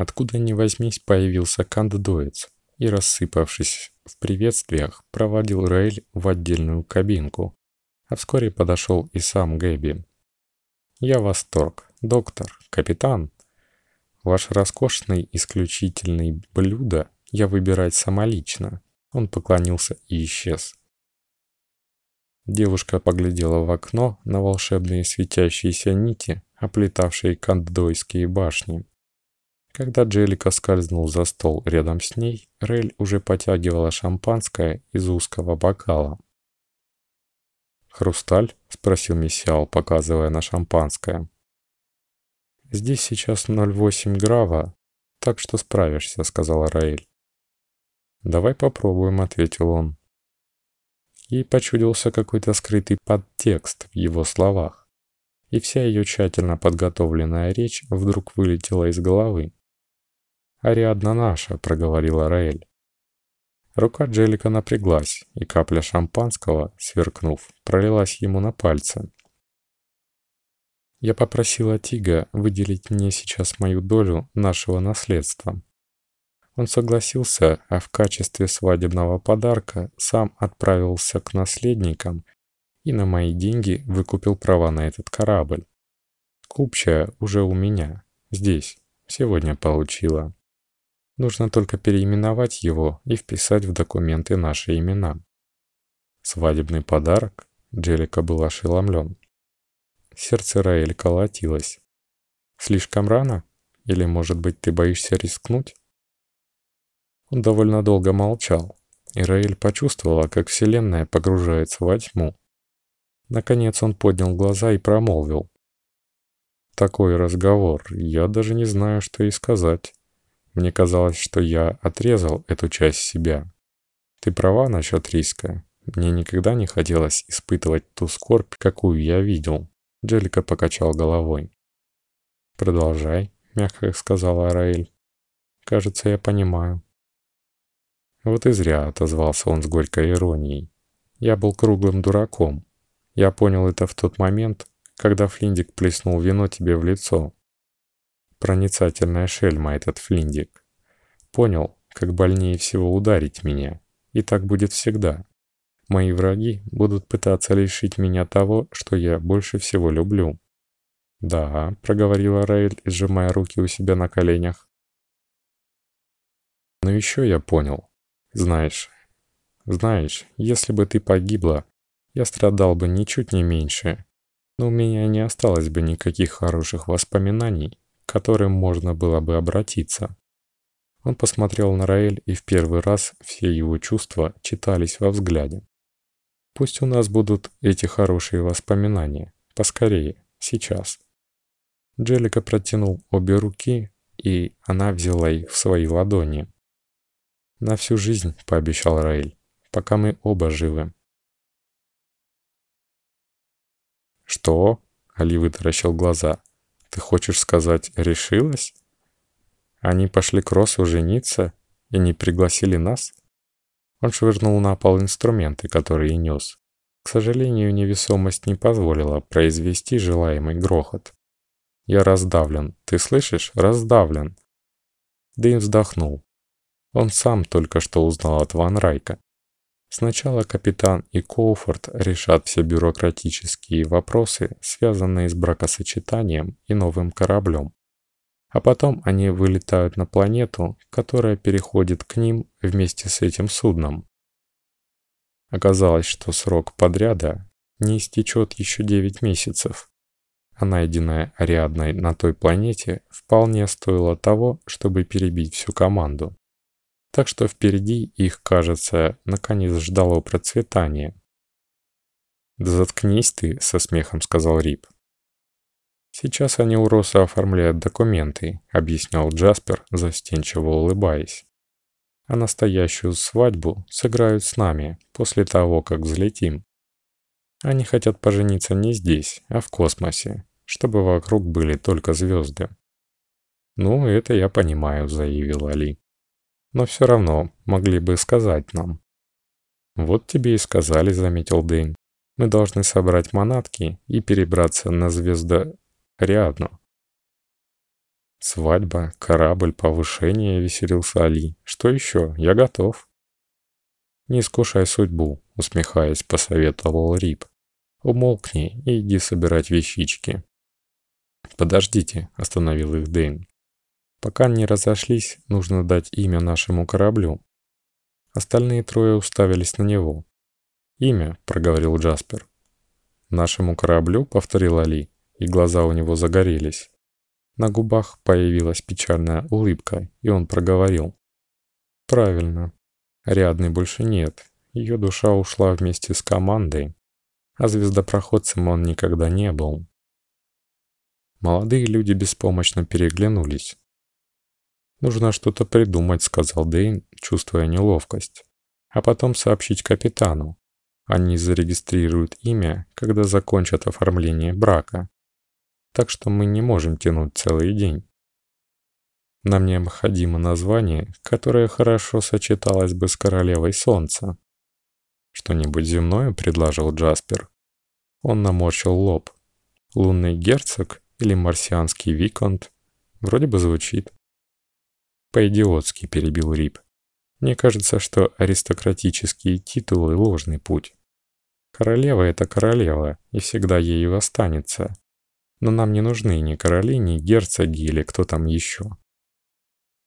Откуда ни возьмись, появился канддоец и, рассыпавшись в приветствиях, проводил Рейль в отдельную кабинку, а вскоре подошел и сам Гэби. «Я восторг. Доктор, капитан, ваш роскошный исключительный блюдо я выбирать самолично». Он поклонился и исчез. Девушка поглядела в окно на волшебные светящиеся нити, оплетавшие канддойские башни. Когда Джелика скользнул за стол рядом с ней, Рель уже потягивала шампанское из узкого бокала. «Хрусталь?» — спросил Мессиал, показывая на шампанское. «Здесь сейчас 0,8 грава, так что справишься», — сказала Раэль. «Давай попробуем», — ответил он. Ей почудился какой-то скрытый подтекст в его словах, и вся ее тщательно подготовленная речь вдруг вылетела из головы. «Ариадна наша», — проговорила Раэль. Рука Джелика напряглась, и капля шампанского, сверкнув, пролилась ему на пальцы. Я попросила Тига выделить мне сейчас мою долю нашего наследства. Он согласился, а в качестве свадебного подарка сам отправился к наследникам и на мои деньги выкупил права на этот корабль. Купчая уже у меня, здесь, сегодня получила. Нужно только переименовать его и вписать в документы наши имена. Свадебный подарок? Джелика был ошеломлен. Сердце Раэль колотилось. Слишком рано? Или, может быть, ты боишься рискнуть? Он довольно долго молчал, и Раэль почувствовала, как Вселенная погружается во тьму. Наконец он поднял глаза и промолвил. «Такой разговор, я даже не знаю, что и сказать. Мне казалось, что я отрезал эту часть себя. Ты права насчет риска. Мне никогда не хотелось испытывать ту скорбь, какую я видел. Джелика покачал головой. «Продолжай», — мягко сказала Араэль. «Кажется, я понимаю». «Вот и зря», — отозвался он с горькой иронией. «Я был круглым дураком. Я понял это в тот момент, когда Флиндик плеснул вино тебе в лицо. Проницательная шельма этот Флиндик. Понял, как больнее всего ударить меня. И так будет всегда. Мои враги будут пытаться лишить меня того, что я больше всего люблю. «Да», — проговорила Раэль, сжимая руки у себя на коленях. «Но еще я понял. Знаешь, знаешь, если бы ты погибла, я страдал бы ничуть не меньше, но у меня не осталось бы никаких хороших воспоминаний которым можно было бы обратиться. Он посмотрел на Раэль, и в первый раз все его чувства читались во взгляде. «Пусть у нас будут эти хорошие воспоминания. Поскорее, сейчас». Джелика протянул обе руки, и она взяла их в свои ладони. «На всю жизнь», — пообещал Раэль, — «пока мы оба живы». «Что?» — Али вытаращил глаза. Ты хочешь сказать, решилась? Они пошли к Росу жениться и не пригласили нас? Он швырнул на пол инструменты, которые нес. К сожалению, невесомость не позволила произвести желаемый грохот. «Я раздавлен. Ты слышишь? Раздавлен!» Дэйн вздохнул. Он сам только что узнал от Ван Райка. Сначала капитан и Коуфорд решат все бюрократические вопросы, связанные с бракосочетанием и новым кораблем. А потом они вылетают на планету, которая переходит к ним вместе с этим судном. Оказалось, что срок подряда не истечет еще 9 месяцев, а найденная Ариадной на той планете вполне стоило того, чтобы перебить всю команду. Так что впереди их, кажется, наконец ждало процветание. «Да заткнись ты», — со смехом сказал Рип. «Сейчас они у Роса оформляют документы», — объяснял Джаспер, застенчиво улыбаясь. «А настоящую свадьбу сыграют с нами после того, как взлетим. Они хотят пожениться не здесь, а в космосе, чтобы вокруг были только звезды». «Ну, это я понимаю», — заявил Али но все равно могли бы сказать нам. «Вот тебе и сказали», — заметил Дэйн. «Мы должны собрать манатки и перебраться на звезда Риадну». Свадьба, корабль, повышение, веселился Али. Что еще? Я готов. Не искушай судьбу, усмехаясь, посоветовал Рип. Умолкни и иди собирать вещички. Подождите, остановил их Дэйн. Пока не разошлись, нужно дать имя нашему кораблю. Остальные трое уставились на него. «Имя», — проговорил Джаспер. «Нашему кораблю?» — повторил Али, и глаза у него загорелись. На губах появилась печальная улыбка, и он проговорил. «Правильно. Рядной больше нет. Ее душа ушла вместе с командой, а звездопроходцем он никогда не был». Молодые люди беспомощно переглянулись. «Нужно что-то придумать», — сказал Дэйн, чувствуя неловкость. «А потом сообщить капитану. Они зарегистрируют имя, когда закончат оформление брака. Так что мы не можем тянуть целый день. Нам необходимо название, которое хорошо сочеталось бы с королевой солнца. «Что-нибудь земное?» — предложил Джаспер. Он наморщил лоб. «Лунный герцог или марсианский виконт?» Вроде бы звучит. По-идиотски перебил Рип. Мне кажется, что аристократические титулы – ложный путь. Королева – это королева, и всегда ею останется. Но нам не нужны ни короли, ни герцоги или кто там еще.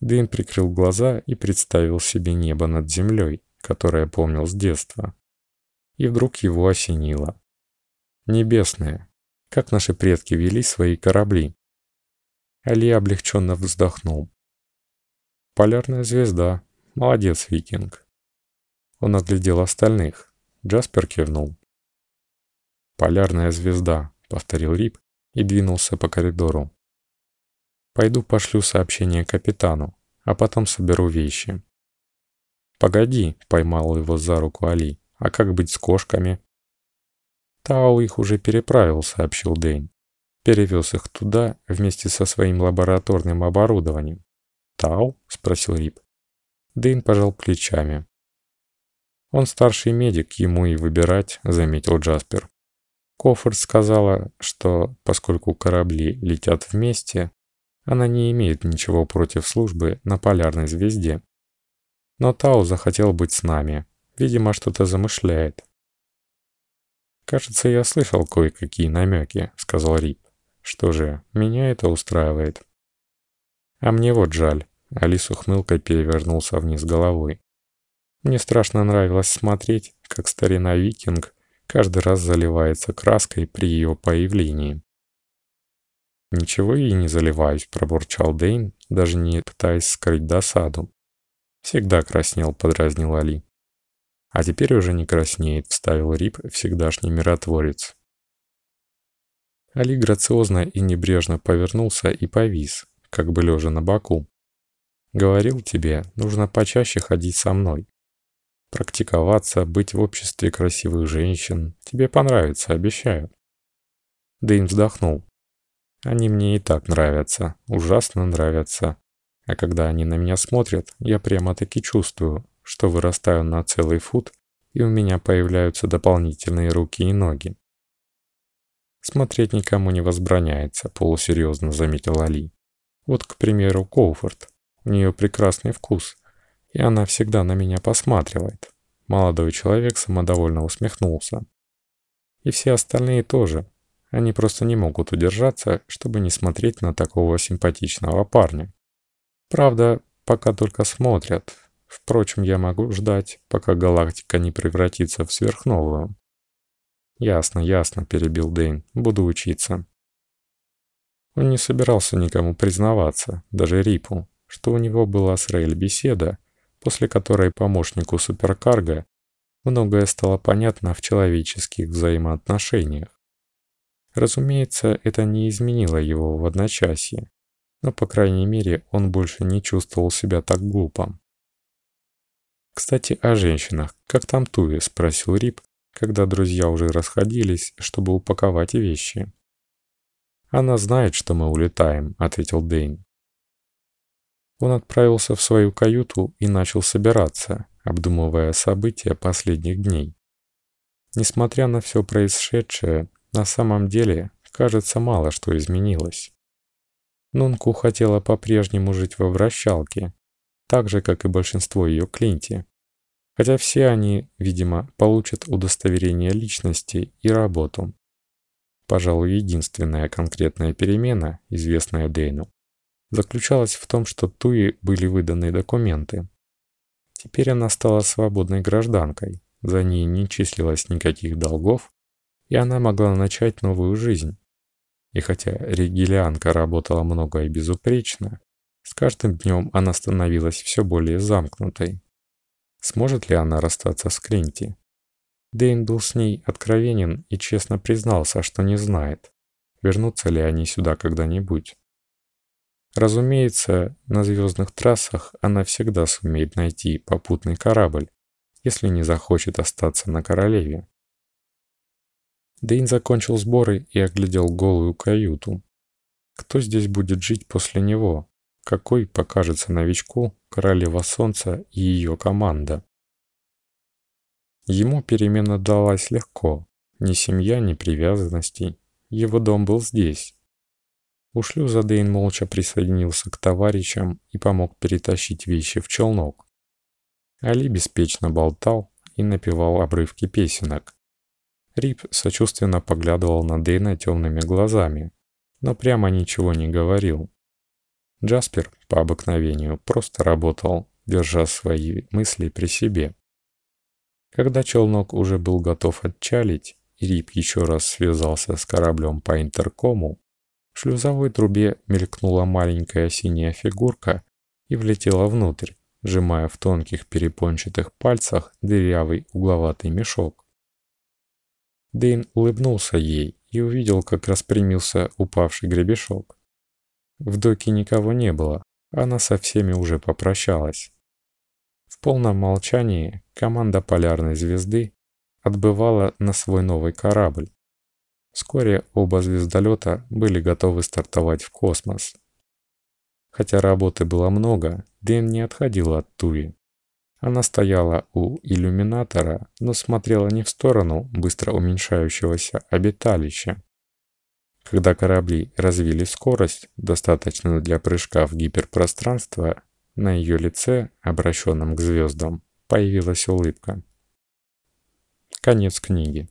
Дэйн прикрыл глаза и представил себе небо над землей, которое помнил с детства. И вдруг его осенило. Небесное. Как наши предки вели свои корабли. Али облегченно вздохнул. Полярная звезда. Молодец, викинг. Он оглядел остальных. Джаспер кивнул. «Полярная звезда», — повторил Рип и двинулся по коридору. «Пойду пошлю сообщение капитану, а потом соберу вещи». «Погоди», — поймал его за руку Али, — «а как быть с кошками?» «Тау их уже переправил», — сообщил Дэйн. «Перевез их туда вместе со своим лабораторным оборудованием. «Тау?» — спросил Рип. Дэйн пожал плечами. «Он старший медик, ему и выбирать», — заметил Джаспер. Кофорд сказала, что поскольку корабли летят вместе, она не имеет ничего против службы на полярной звезде. Но Тау захотел быть с нами. Видимо, что-то замышляет. «Кажется, я слышал кое-какие намеки», — сказал Рип. «Что же, меня это устраивает». А мне вот жаль. Алис ухмылкой перевернулся вниз головой. Мне страшно нравилось смотреть, как старина викинг каждый раз заливается краской при ее появлении. «Ничего и не заливаюсь», — пробурчал Дейн, даже не пытаясь скрыть досаду. «Всегда краснел», — подразнил Али. «А теперь уже не краснеет», — вставил Рип, всегдашний миротворец. Али грациозно и небрежно повернулся и повис, как бы лежа на боку. Говорил тебе, нужно почаще ходить со мной. Практиковаться, быть в обществе красивых женщин. Тебе понравится, обещаю. Дэйн вздохнул. Они мне и так нравятся, ужасно нравятся. А когда они на меня смотрят, я прямо-таки чувствую, что вырастаю на целый фут, и у меня появляются дополнительные руки и ноги. Смотреть никому не возбраняется, полусерьезно заметил Али. Вот, к примеру, Коуфорд. У нее прекрасный вкус, и она всегда на меня посматривает. Молодой человек самодовольно усмехнулся. И все остальные тоже. Они просто не могут удержаться, чтобы не смотреть на такого симпатичного парня. Правда, пока только смотрят. Впрочем, я могу ждать, пока галактика не превратится в сверхновую. «Ясно, ясно», — перебил Дэйн. «Буду учиться». Он не собирался никому признаваться, даже Рипу, что у него была с Рейль беседа, после которой помощнику суперкарга многое стало понятно в человеческих взаимоотношениях. Разумеется, это не изменило его в одночасье, но, по крайней мере, он больше не чувствовал себя так глупо. «Кстати, о женщинах. Как там Туи?» – спросил Рип, когда друзья уже расходились, чтобы упаковать вещи. «Она знает, что мы улетаем», — ответил Дэйн. Он отправился в свою каюту и начал собираться, обдумывая события последних дней. Несмотря на все происшедшее, на самом деле, кажется, мало что изменилось. Нунку хотела по-прежнему жить во вращалке, так же, как и большинство ее клинти. Хотя все они, видимо, получат удостоверение личности и работу. Пожалуй, единственная конкретная перемена, известная Дейну, заключалась в том, что Туи были выданы документы. Теперь она стала свободной гражданкой, за ней не числилось никаких долгов, и она могла начать новую жизнь. И хотя регелианка работала много и безупречно, с каждым днем она становилась все более замкнутой. Сможет ли она расстаться с Клинти? Дэйн был с ней откровенен и честно признался, что не знает, вернутся ли они сюда когда-нибудь. Разумеется, на звездных трассах она всегда сумеет найти попутный корабль, если не захочет остаться на королеве. Дэйн закончил сборы и оглядел голую каюту. Кто здесь будет жить после него? какой покажется новичку королева солнца и ее команда. Ему перемена далась легко, ни семья, ни привязанностей. Его дом был здесь. У шлюза Дейн молча присоединился к товарищам и помог перетащить вещи в челнок. Али беспечно болтал и напевал обрывки песенок. Рип сочувственно поглядывал на Дейна темными глазами, но прямо ничего не говорил. Джаспер, по обыкновению, просто работал, держа свои мысли при себе. Когда челнок уже был готов отчалить, и Рип еще раз связался с кораблем по интеркому, в шлюзовой трубе мелькнула маленькая синяя фигурка и влетела внутрь, сжимая в тонких перепончатых пальцах дырявый угловатый мешок. Дейн улыбнулся ей и увидел, как распрямился упавший гребешок. В доке никого не было, она со всеми уже попрощалась. В полном молчании команда полярной звезды отбывала на свой новый корабль. Вскоре оба звездолета были готовы стартовать в космос. Хотя работы было много, Дэн не отходила от Туи. Она стояла у иллюминатора, но смотрела не в сторону быстро уменьшающегося обиталища, когда корабли развили скорость, достаточную для прыжка в гиперпространство, на ее лице, обращенном к звездам, появилась улыбка. Конец книги.